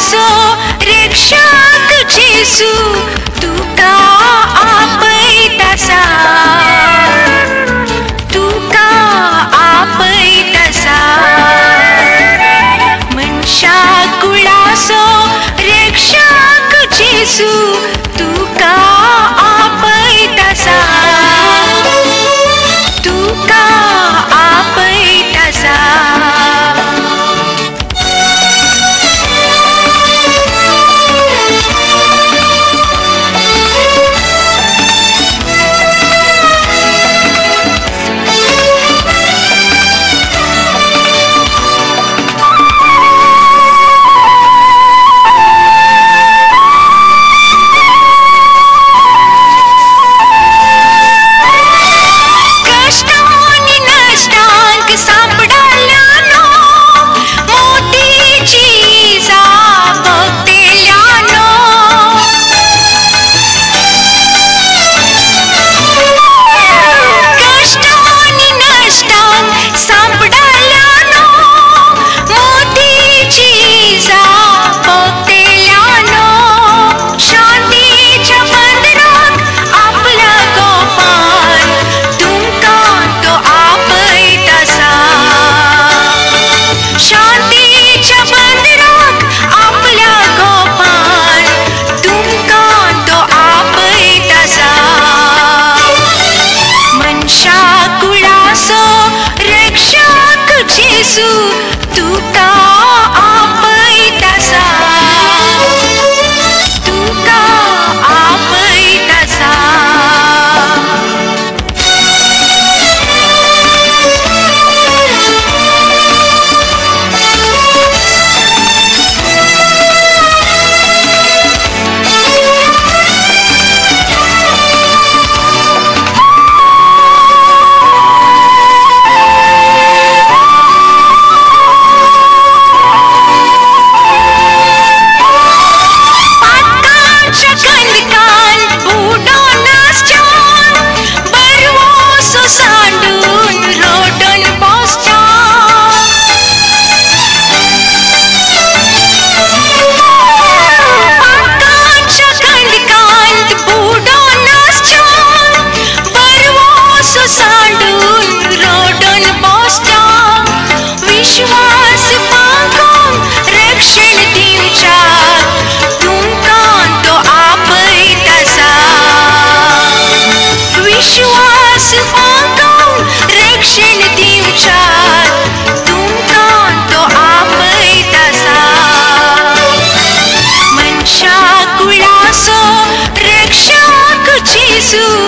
رشک جیسو تک آپ کا سا منشا گڑ رشک جیسو سو ٹوٹا رشن دباس مشن دما تو آپ منشا کش